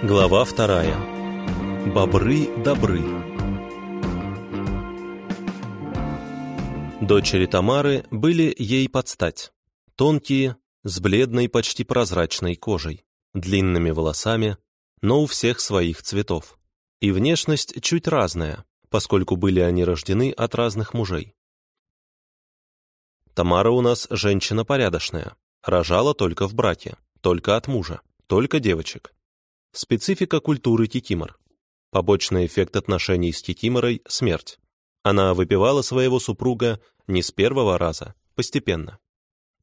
Глава вторая. Бобры добры. Дочери Тамары были ей под стать. Тонкие, с бледной, почти прозрачной кожей, длинными волосами, но у всех своих цветов. И внешность чуть разная, поскольку были они рождены от разных мужей. Тамара у нас женщина порядочная, рожала только в браке, только от мужа, только девочек. Специфика культуры кикимор. Побочный эффект отношений с кикиморой – смерть. Она выпивала своего супруга не с первого раза, постепенно.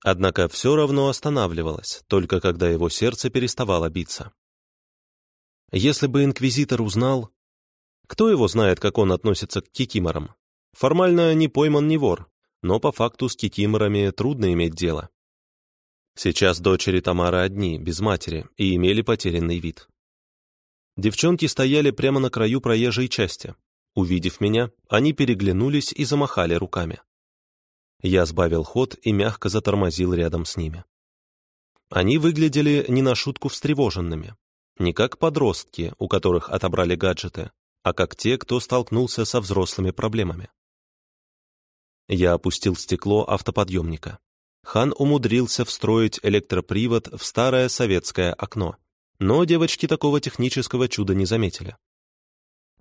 Однако все равно останавливалась, только когда его сердце переставало биться. Если бы инквизитор узнал... Кто его знает, как он относится к кикиморам? Формально не пойман не вор, но по факту с кикиморами трудно иметь дело. Сейчас дочери Тамары одни, без матери, и имели потерянный вид. Девчонки стояли прямо на краю проезжей части. Увидев меня, они переглянулись и замахали руками. Я сбавил ход и мягко затормозил рядом с ними. Они выглядели не на шутку встревоженными. Не как подростки, у которых отобрали гаджеты, а как те, кто столкнулся со взрослыми проблемами. Я опустил стекло автоподъемника. Хан умудрился встроить электропривод в старое советское окно. Но девочки такого технического чуда не заметили.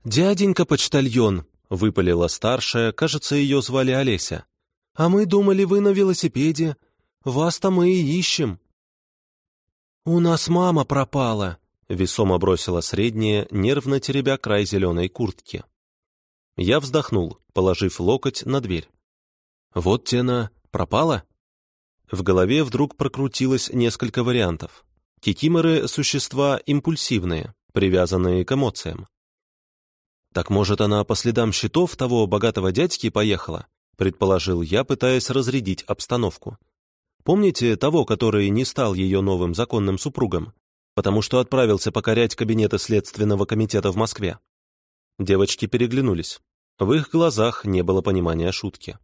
«Дяденька-почтальон», — выпалила старшая, кажется, ее звали Олеся. «А мы думали, вы на велосипеде. Вас-то мы и ищем». «У нас мама пропала», — весомо бросила средняя, нервно теребя край зеленой куртки. Я вздохнул, положив локоть на дверь. «Вот тена пропала?» В голове вдруг прокрутилось несколько вариантов. Кикиморы — существа импульсивные, привязанные к эмоциям. «Так, может, она по следам щитов того богатого дядьки поехала?» — предположил я, пытаясь разрядить обстановку. «Помните того, который не стал ее новым законным супругом, потому что отправился покорять кабинеты Следственного комитета в Москве?» Девочки переглянулись. В их глазах не было понимания шутки.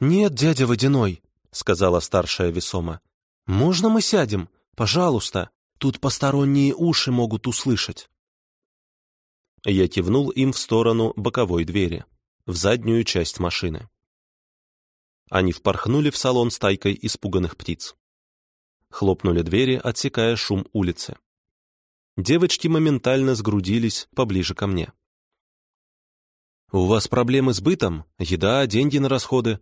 «Нет, дядя Водяной», — сказала старшая весомо. «Можно мы сядем? Пожалуйста, тут посторонние уши могут услышать». Я кивнул им в сторону боковой двери, в заднюю часть машины. Они впорхнули в салон стайкой испуганных птиц. Хлопнули двери, отсекая шум улицы. Девочки моментально сгрудились поближе ко мне. «У вас проблемы с бытом? Еда, деньги на расходы?»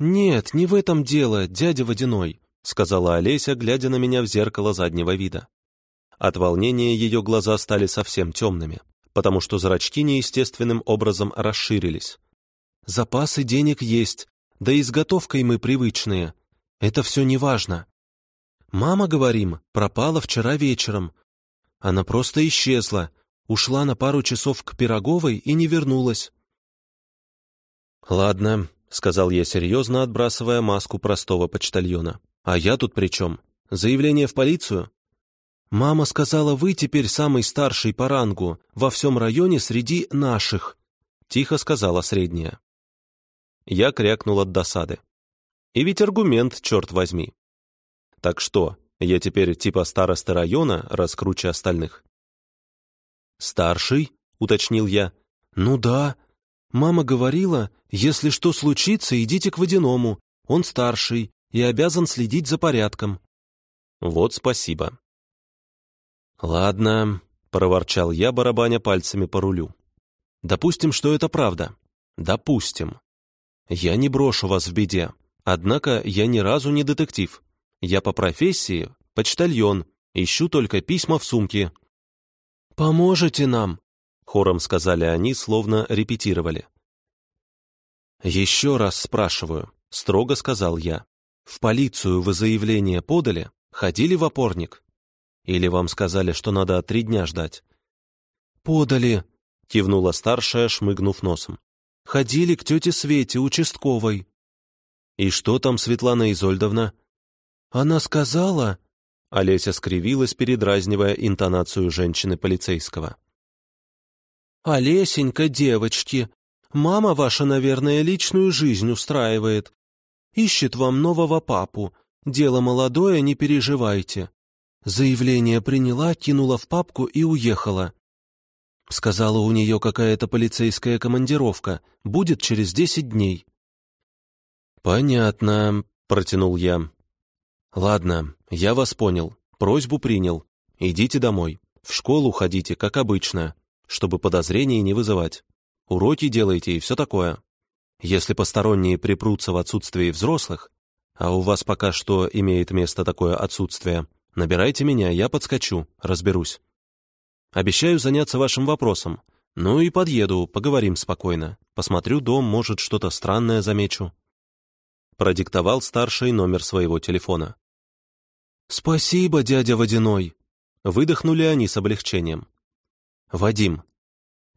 «Нет, не в этом дело, дядя Водяной сказала Олеся, глядя на меня в зеркало заднего вида. От волнения ее глаза стали совсем темными, потому что зрачки неестественным образом расширились. «Запасы денег есть, да и с готовкой мы привычные. Это все не важно. Мама, говорим, пропала вчера вечером. Она просто исчезла, ушла на пару часов к Пироговой и не вернулась». «Ладно», — сказал я серьезно, отбрасывая маску простого почтальона. «А я тут при чем? Заявление в полицию?» «Мама сказала, вы теперь самый старший по рангу во всем районе среди наших», — тихо сказала средняя. Я крякнул от досады. И ведь аргумент, черт возьми. Так что, я теперь типа старосты района, раскруче остальных? «Старший?» — уточнил я. «Ну да. Мама говорила, если что случится, идите к водяному. Он старший, и обязан следить за порядком». «Вот спасибо». «Ладно», — проворчал я, барабаня пальцами по рулю. «Допустим, что это правда. Допустим. Я не брошу вас в беде. Однако я ни разу не детектив. Я по профессии почтальон, ищу только письма в сумке». «Поможете нам?» — хором сказали они, словно репетировали. «Еще раз спрашиваю», — строго сказал я. В полицию вы заявление подали? Ходили в опорник? Или вам сказали, что надо три дня ждать? Подали, кивнула старшая, шмыгнув носом. Ходили к тете Свете, участковой. И что там, Светлана Изольдовна? Она сказала... Олеся скривилась, передразнивая интонацию женщины-полицейского. «Олесенька, девочки, мама ваша, наверное, личную жизнь устраивает. Ищет вам нового папу. Дело молодое, не переживайте. Заявление приняла, кинула в папку и уехала. Сказала, у нее какая-то полицейская командировка, будет через десять дней. «Понятно», — протянул я. «Ладно, я вас понял, просьбу принял. Идите домой, в школу ходите, как обычно, чтобы подозрений не вызывать. Уроки делайте и все такое. Если посторонние припрутся в отсутствии взрослых, а у вас пока что имеет место такое отсутствие, набирайте меня, я подскочу, разберусь. Обещаю заняться вашим вопросом. Ну и подъеду, поговорим спокойно. Посмотрю дом, может, что-то странное замечу. Продиктовал старший номер своего телефона. «Спасибо, дядя Водяной!» Выдохнули они с облегчением. «Вадим.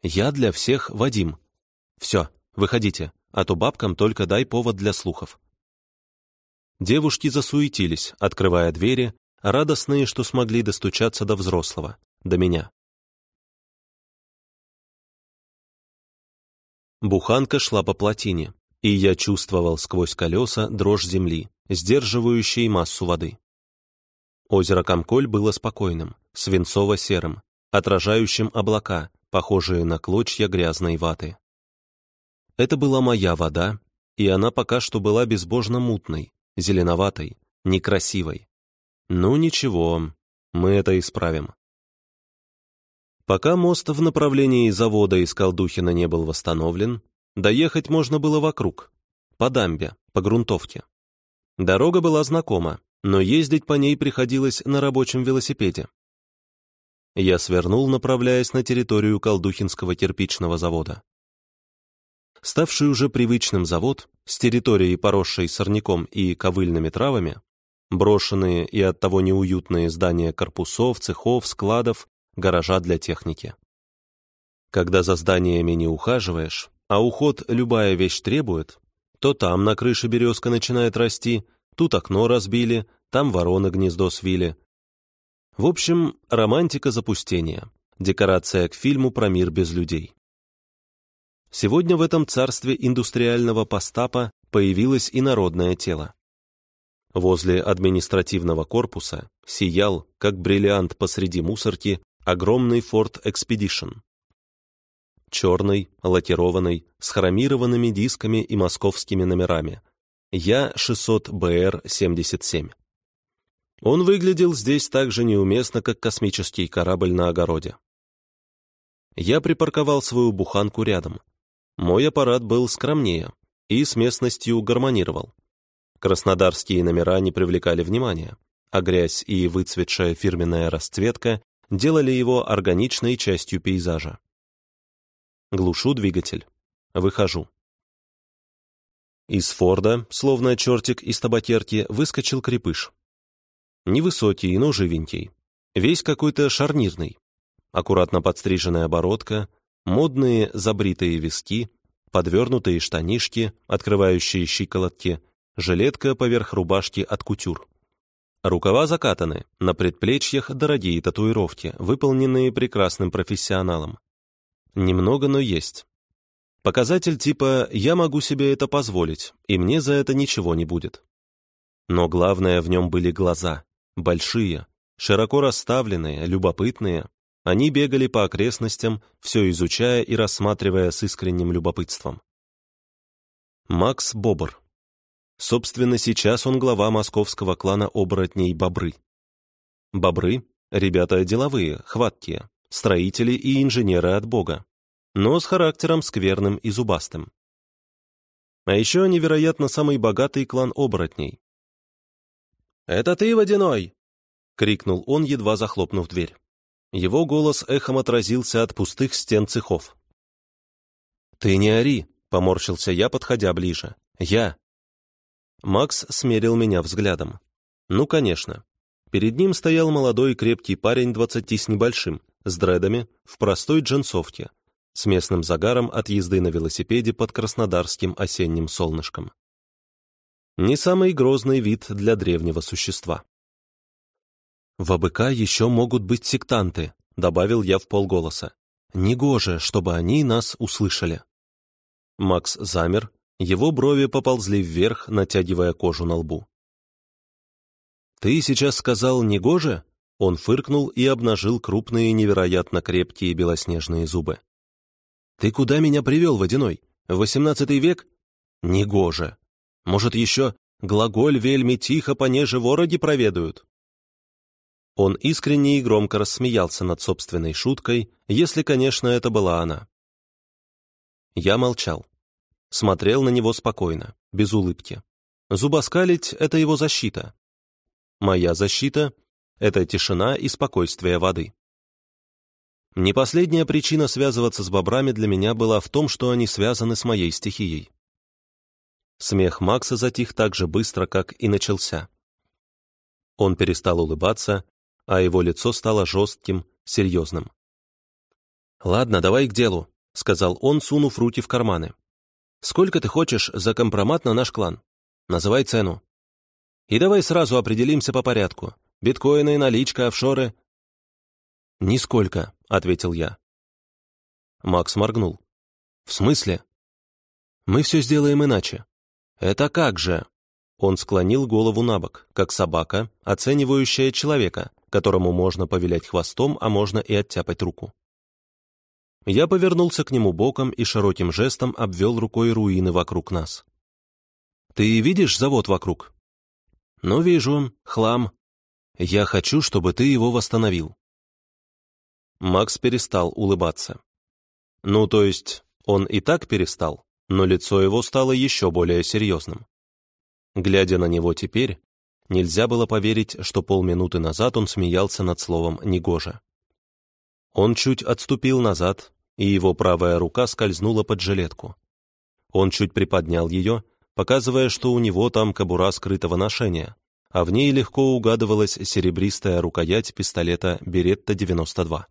Я для всех Вадим. Все, выходите а то бабкам только дай повод для слухов. Девушки засуетились, открывая двери, радостные, что смогли достучаться до взрослого, до меня. Буханка шла по плотине, и я чувствовал сквозь колеса дрожь земли, сдерживающей массу воды. Озеро Комколь было спокойным, свинцово-серым, отражающим облака, похожие на клочья грязной ваты. Это была моя вода, и она пока что была безбожно мутной, зеленоватой, некрасивой. Ну ничего, мы это исправим. Пока мост в направлении завода из Колдухина не был восстановлен, доехать можно было вокруг, по дамбе, по грунтовке. Дорога была знакома, но ездить по ней приходилось на рабочем велосипеде. Я свернул, направляясь на территорию Колдухинского кирпичного завода. Ставший уже привычным завод, с территорией, поросшей сорняком и ковыльными травами, брошенные и оттого неуютные здания корпусов, цехов, складов, гаража для техники. Когда за зданиями не ухаживаешь, а уход любая вещь требует, то там на крыше березка начинает расти, тут окно разбили, там вороны гнездо свили. В общем, романтика запустения, декорация к фильму про мир без людей. Сегодня в этом царстве индустриального постапа появилось и народное тело. Возле административного корпуса сиял, как бриллиант посреди мусорки, огромный Ford Expedition. Черный, лакированный, с хромированными дисками и московскими номерами. Я-600БР-77. Он выглядел здесь так же неуместно, как космический корабль на огороде. Я припарковал свою буханку рядом, мой аппарат был скромнее и с местностью гармонировал. Краснодарские номера не привлекали внимания, а грязь и выцветшая фирменная расцветка делали его органичной частью пейзажа. Глушу двигатель. Выхожу. Из Форда, словно чертик из табакерки, выскочил крепыш. Невысокий, но живенький. Весь какой-то шарнирный. Аккуратно подстриженная бородка, модные забритые виски, подвернутые штанишки, открывающие щиколотки, жилетка поверх рубашки от кутюр. Рукава закатаны, на предплечьях дорогие татуировки, выполненные прекрасным профессионалом. Немного, но есть. Показатель типа «я могу себе это позволить, и мне за это ничего не будет». Но главное в нем были глаза, большие, широко расставленные, любопытные, они бегали по окрестностям, все изучая и рассматривая с искренним любопытством. Макс Бобр. Собственно, сейчас он глава московского клана оборотней «Бобры». Бобры — ребята деловые, хваткие, строители и инженеры от бога, но с характером скверным и зубастым. А еще они, вероятно, самый богатый клан оборотней. «Это ты, Водяной!» — крикнул он, едва захлопнув дверь. Его голос эхом отразился от пустых стен цехов. «Ты не ори», — поморщился я, подходя ближе. «Я». Макс смерил меня взглядом. «Ну, конечно». Перед ним стоял молодой крепкий парень двадцати с небольшим, с дредами, в простой джинсовке, с местным загаром от езды на велосипеде под краснодарским осенним солнышком. Не самый грозный вид для древнего существа. «В АБК еще могут быть сектанты», — добавил я в полголоса. «Негоже, чтобы они нас услышали». Макс замер, его брови поползли вверх, натягивая кожу на лбу. «Ты сейчас сказал «негоже»?» — Он фыркнул и обнажил крупные, невероятно крепкие белоснежные зубы. «Ты куда меня привел, Водяной? Восемнадцатый век? Негоже. Может, еще глаголь вельми тихо понеже вороги проведают?» Он искренне и громко рассмеялся над собственной шуткой, если, конечно, это была она. Я молчал. Смотрел на него спокойно, без улыбки. Зубоскалить — это его защита. Моя защита — это тишина и спокойствие воды. Не последняя причина связываться с бобрами для меня была в том, что они связаны с моей стихией. Смех Макса затих так же быстро, как и начался. Он перестал улыбаться, а его лицо стало жестким, серьезным. «Ладно, давай к делу», — сказал он, сунув руки в карманы. «Сколько ты хочешь за компромат на наш клан? Называй цену. И давай сразу определимся по порядку. Биткоины, наличка, офшоры». «Нисколько», — ответил я. Макс моргнул. «В смысле?» «Мы все сделаем иначе». «Это как же?» Он склонил голову на бок, как собака, оценивающая человека, которому можно повилять хвостом, а можно и оттяпать руку. Я повернулся к нему боком и широким жестом обвел рукой руины вокруг нас. «Ты видишь завод вокруг?» «Ну, вижу. Хлам. Я хочу, чтобы ты его восстановил». Макс перестал улыбаться. Ну, то есть, он и так перестал, но лицо его стало еще более серьезным. Глядя на него теперь, нельзя было поверить, что полминуты назад он смеялся над словом «негоже». Он чуть отступил назад, и его правая рука скользнула под жилетку. Он чуть приподнял ее, показывая, что у него там кобура скрытого ношения, а в ней легко угадывалась серебристая рукоять пистолета «Беретта-92».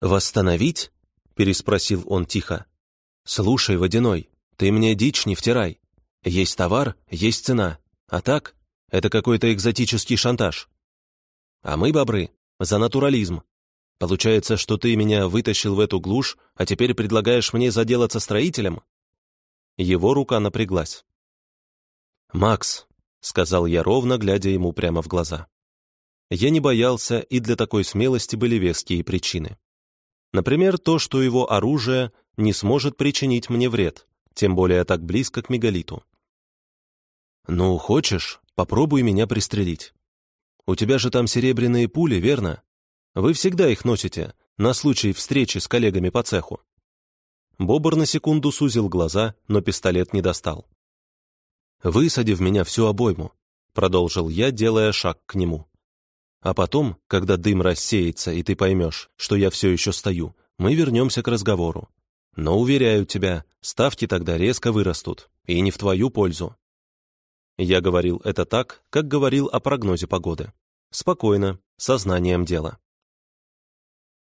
«Восстановить?» — переспросил он тихо. «Слушай, Водяной, ты мне дичь не втирай. Есть товар, есть цена, а так это какой-то экзотический шантаж. А мы, бобры, за натурализм. Получается, что ты меня вытащил в эту глушь, а теперь предлагаешь мне заделаться строителем?» Его рука напряглась. «Макс», — сказал я ровно, глядя ему прямо в глаза. Я не боялся, и для такой смелости были веские причины. Например, то, что его оружие не сможет причинить мне вред, тем более так близко к мегалиту. «Ну, хочешь, попробуй меня пристрелить. У тебя же там серебряные пули, верно? Вы всегда их носите, на случай встречи с коллегами по цеху». Бобр на секунду сузил глаза, но пистолет не достал. «Высади в меня всю обойму», — продолжил я, делая шаг к нему. «А потом, когда дым рассеется, и ты поймешь, что я все еще стою, мы вернемся к разговору. Но, уверяю тебя, ставки тогда резко вырастут, и не в твою пользу. Я говорил это так, как говорил о прогнозе погоды. Спокойно, сознанием дела.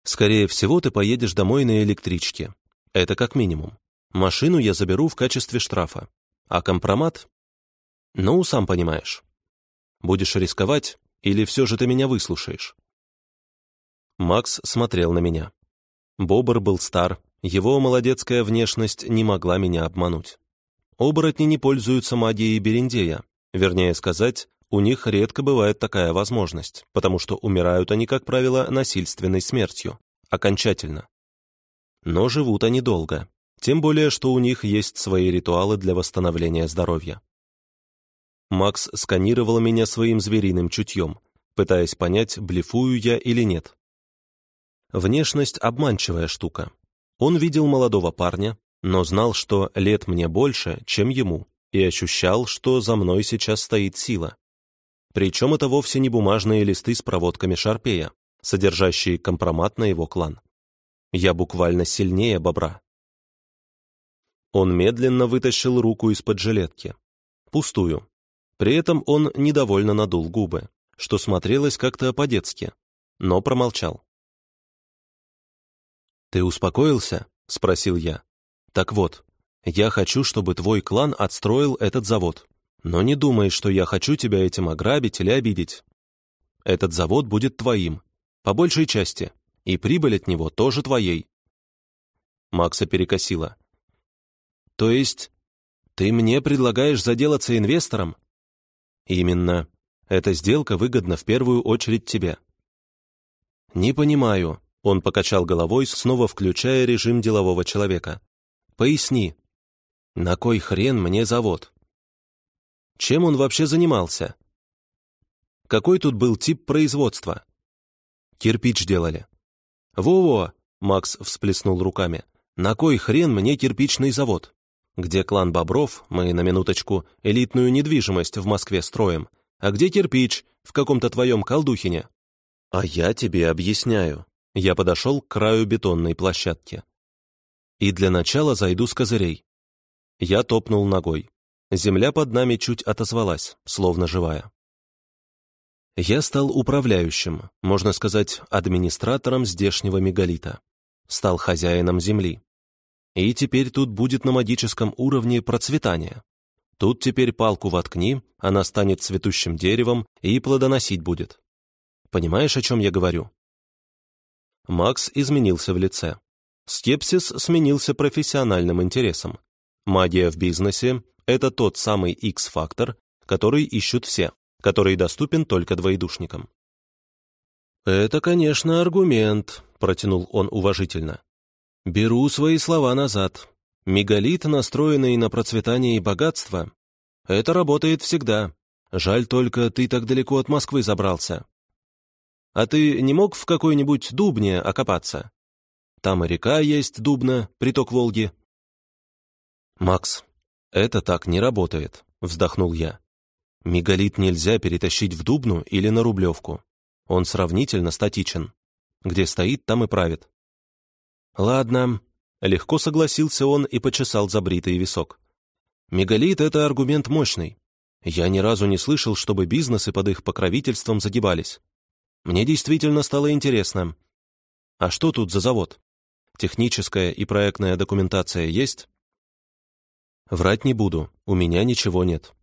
Скорее всего, ты поедешь домой на электричке. Это как минимум. Машину я заберу в качестве штрафа. А компромат? Ну, сам понимаешь. Будешь рисковать, или все же ты меня выслушаешь? Макс смотрел на меня. Бобр был стар, его молодецкая внешность не могла меня обмануть. Оборотни не пользуются магией Берендея. Вернее сказать, у них редко бывает такая возможность, потому что умирают они, как правило, насильственной смертью. Окончательно. Но живут они долго. Тем более, что у них есть свои ритуалы для восстановления здоровья. Макс сканировал меня своим звериным чутьем, пытаясь понять, блефую я или нет. Внешность — обманчивая штука. Он видел молодого парня, но знал, что лет мне больше, чем ему, и ощущал, что за мной сейчас стоит сила. Причем это вовсе не бумажные листы с проводками Шарпея, содержащие компромат на его клан. Я буквально сильнее бобра. Он медленно вытащил руку из-под жилетки. Пустую. При этом он недовольно надул губы, что смотрелось как-то по-детски, но промолчал. «Ты успокоился?» — спросил я. Так вот, я хочу, чтобы твой клан отстроил этот завод. Но не думай, что я хочу тебя этим ограбить или обидеть. Этот завод будет твоим, по большей части, и прибыль от него тоже твоей. Макса перекосила. То есть, ты мне предлагаешь заделаться инвестором? Именно. Эта сделка выгодна в первую очередь тебе». «Не понимаю», — он покачал головой, снова включая режим делового человека. «Поясни, на кой хрен мне завод?» Чем он вообще занимался? Какой тут был тип производства? Кирпич делали. «Во-во!» — Макс всплеснул руками. «На кой хрен мне кирпичный завод? Где клан Бобров, мы, на минуточку, элитную недвижимость в Москве строим, а где кирпич, в каком-то твоем колдухине?» «А я тебе объясняю». Я подошел к краю бетонной площадки. И для начала зайду с козырей. Я топнул ногой. Земля под нами чуть отозвалась, словно живая. Я стал управляющим, можно сказать, администратором здешнего мегалита. Стал хозяином земли. И теперь тут будет на магическом уровне процветание. Тут теперь палку воткни, она станет цветущим деревом и плодоносить будет. Понимаешь, о чем я говорю? Макс изменился в лице. Скепсис сменился профессиональным интересом. Магия в бизнесе это тот самый X-фактор, который ищут все, который доступен только двоедушникам. «Это, конечно, аргумент», — протянул он уважительно. «Беру свои слова назад. Мегалит, настроенный на процветание и богатство, это работает всегда. Жаль только, ты так далеко от Москвы забрался. А ты не мог в какой-нибудь Дубне окопаться? Там и река есть, Дубна, приток Волги». «Макс, «Это так не работает», — вздохнул я. «Мегалит нельзя перетащить в Дубну или на Рублевку. Он сравнительно статичен. Где стоит, там и правит». «Ладно», — легко согласился он и почесал забритый висок. «Мегалит — это аргумент мощный. Я ни разу не слышал, чтобы бизнесы под их покровительством загибались. Мне действительно стало интересно. А что тут за завод? Техническая и проектная документация есть?» Врать не буду, у меня ничего нет.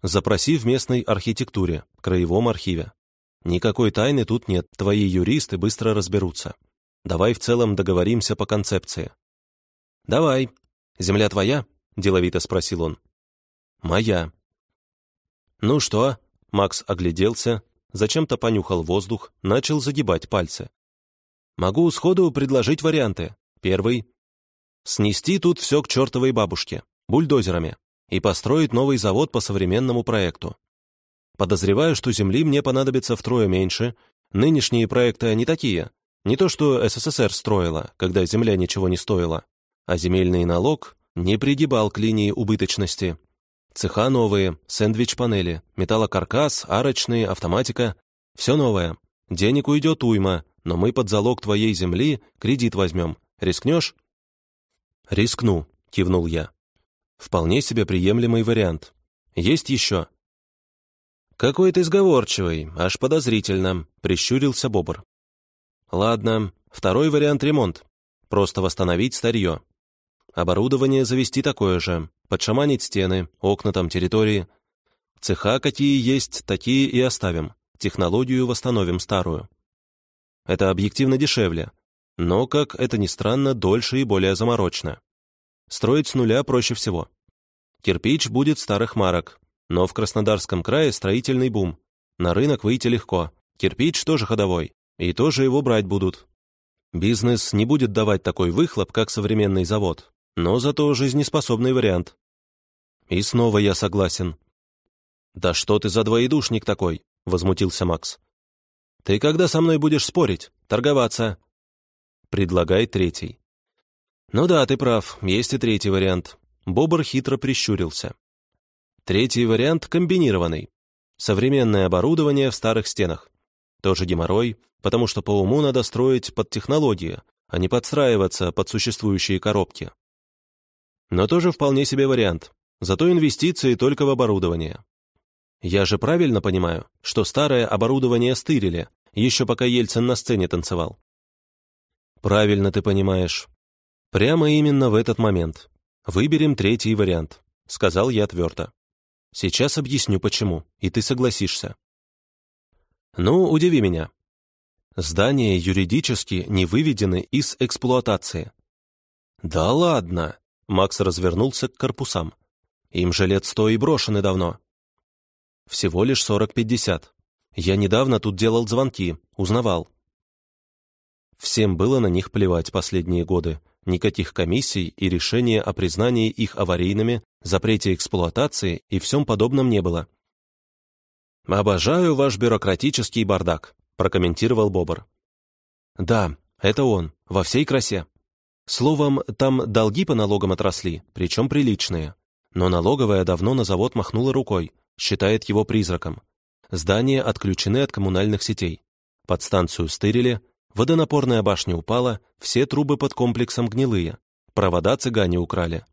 Запроси в местной архитектуре, краевом архиве. Никакой тайны тут нет, твои юристы быстро разберутся. Давай в целом договоримся по концепции. Давай. Земля твоя? Деловито спросил он. Моя. Ну что? Макс огляделся, зачем-то понюхал воздух, начал загибать пальцы. Могу сходу предложить варианты. Первый. Снести тут все к чертовой бабушке бульдозерами, и построить новый завод по современному проекту. Подозреваю, что земли мне понадобится втрое меньше, нынешние проекты не такие, не то что СССР строила, когда земля ничего не стоила, а земельный налог не пригибал к линии убыточности. Цеха новые, сэндвич-панели, металлокаркас, арочные, автоматика. Все новое. Денег уйдет уйма, но мы под залог твоей земли кредит возьмем. Рискнешь? «Рискну», — кивнул я. Вполне себе приемлемый вариант. Есть еще?» «Какой ты сговорчивый, аж подозрительно», — прищурился Бобр. «Ладно, второй вариант — ремонт. Просто восстановить старье. Оборудование завести такое же, подшаманить стены, окна там, территории. Цеха какие есть, такие и оставим. Технологию восстановим старую. Это объективно дешевле, но, как это ни странно, дольше и более заморочно. Строить с нуля проще всего. Кирпич будет старых марок, но в Краснодарском крае строительный бум. На рынок выйти легко. Кирпич тоже ходовой, и тоже его брать будут. Бизнес не будет давать такой выхлоп, как современный завод, но зато жизнеспособный вариант. И снова я согласен. «Да что ты за двоедушник такой?» — возмутился Макс. «Ты когда со мной будешь спорить? Торговаться?» «Предлагай третий». «Ну да, ты прав, есть и третий вариант». Бобр хитро прищурился. Третий вариант комбинированный. Современное оборудование в старых стенах. Тоже геморрой, потому что по уму надо строить под технологии, а не подстраиваться под существующие коробки. Но тоже вполне себе вариант. Зато инвестиции только в оборудование. Я же правильно понимаю, что старое оборудование стырили, еще пока Ельцин на сцене танцевал. Правильно ты понимаешь. Прямо именно в этот момент. Выберем третий вариант, сказал я твердо. Сейчас объясню почему, и ты согласишься. Ну, удиви меня. Здания юридически не выведены из эксплуатации. Да ладно, Макс развернулся к корпусам. Им же лет сто и брошены давно. Всего лишь 40-50. Я недавно тут делал звонки, узнавал. Всем было на них плевать последние годы. Никаких комиссий и решения о признании их аварийными, запрете эксплуатации и всем подобном не было. «Обожаю ваш бюрократический бардак», — прокомментировал Бобр. «Да, это он, во всей красе. Словом, там долги по налогам отросли, причем приличные. Но налоговая давно на завод махнула рукой, считает его призраком. Здания отключены от коммунальных сетей. Подстанцию стырили, водонапорная башня упала, все трубы под комплексом гнилые, провода цыгане украли.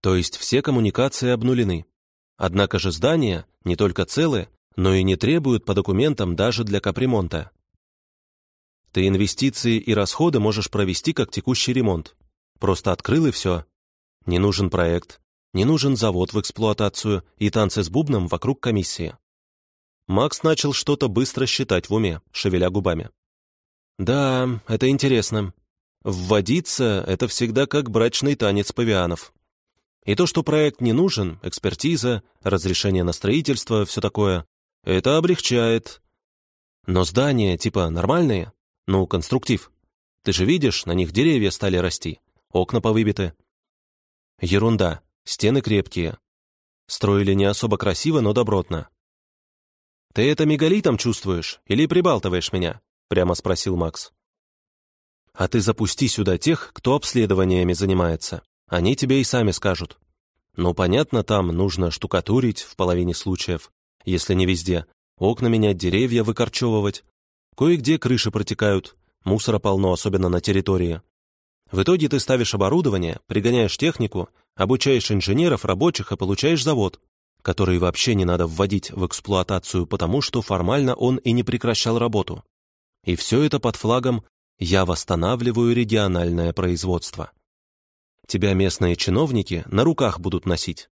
То есть все коммуникации обнулены. Однако же здания не только целы, но и не требуют по документам даже для капремонта. Ты инвестиции и расходы можешь провести как текущий ремонт. Просто открыл и все. Не нужен проект, не нужен завод в эксплуатацию и танцы с бубном вокруг комиссии. Макс начал что-то быстро считать в уме, шевеля губами. «Да, это интересно. Вводиться — это всегда как брачный танец павианов. И то, что проект не нужен, экспертиза, разрешение на строительство, все такое, это облегчает. Но здания, типа, нормальные? Ну, конструктив. Ты же видишь, на них деревья стали расти, окна повыбиты. Ерунда, стены крепкие. Строили не особо красиво, но добротно. «Ты это мегалитом чувствуешь или прибалтываешь меня?» — прямо спросил Макс. «А ты запусти сюда тех, кто обследованиями занимается. Они тебе и сами скажут. Ну, понятно, там нужно штукатурить в половине случаев, если не везде, окна менять, деревья выкорчевывать, Кое-где крыши протекают, мусора полно, особенно на территории. В итоге ты ставишь оборудование, пригоняешь технику, обучаешь инженеров, рабочих и получаешь завод, который вообще не надо вводить в эксплуатацию, потому что формально он и не прекращал работу. И все это под флагом «Я восстанавливаю региональное производство». Тебя местные чиновники на руках будут носить.